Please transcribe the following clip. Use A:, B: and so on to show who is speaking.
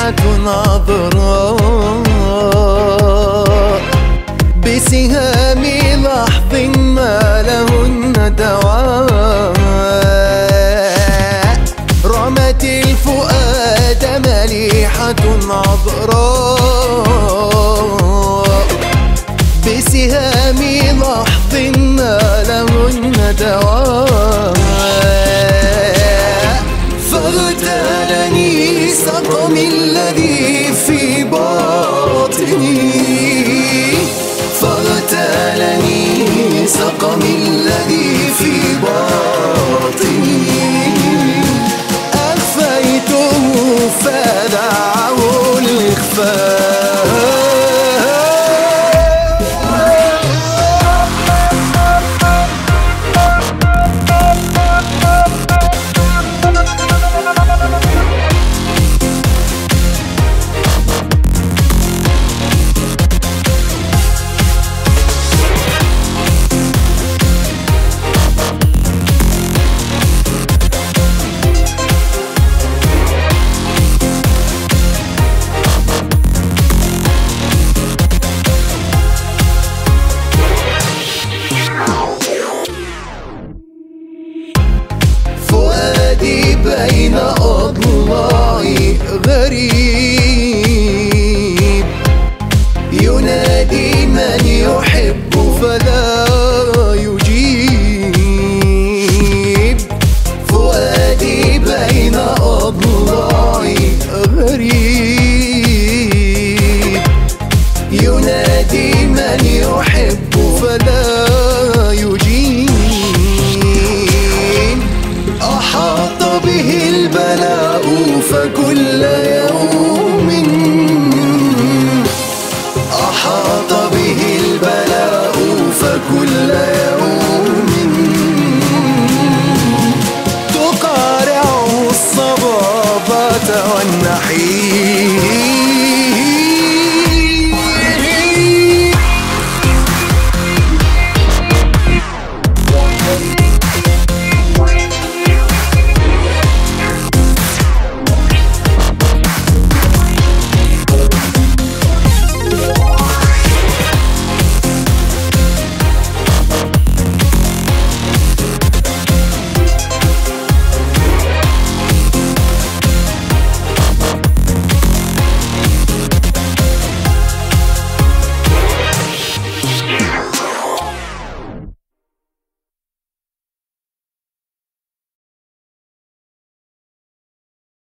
A: عذراء بسهام لحظ ما لهن دواء رمت الفؤاد مليحة عذراء بسهام لحظ ما لهن دواء بين أضلاعي غريب. ينادي من يحب فلا يجيب. فؤادي بين أضلاعي غريب. ينادي من يحب فلا يجيب. وكل يوم أحاط به البلاء فكل يوم تقارعه الصبابة والنحيب